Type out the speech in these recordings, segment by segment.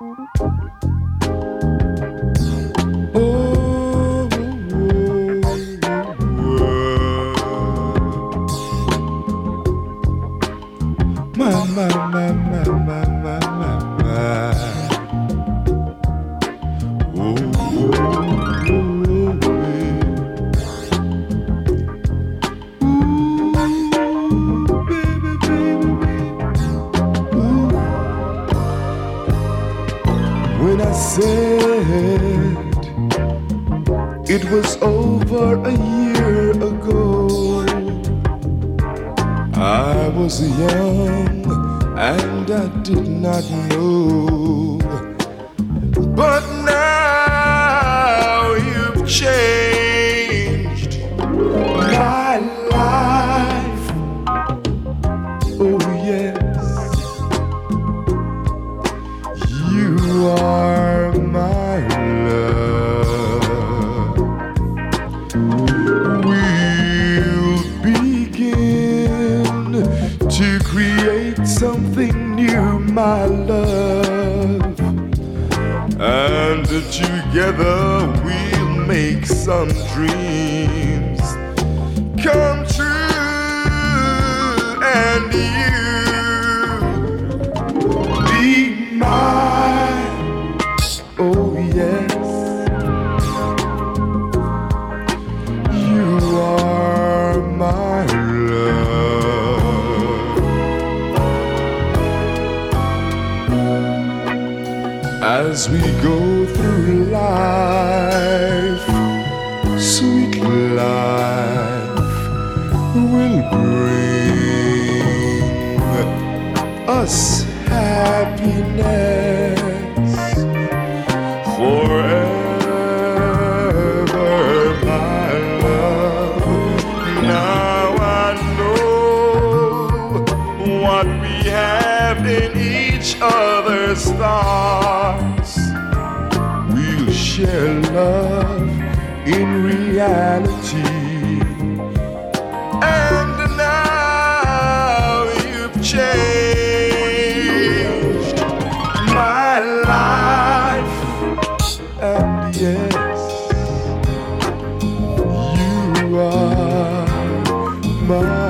my, my, my, my, my. said it was over a year ago. I was young and I did not know, but now. my love. And together we'll make some dreams. as we go through life, sweet life will bring us happiness. what we have in each other's thoughts. We'll share love in reality. And now you've changed my life. And yes, you are my.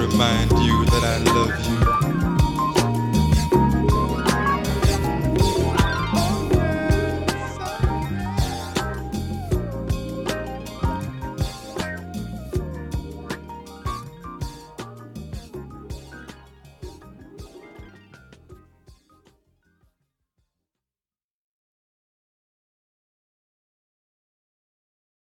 remind you that I love you.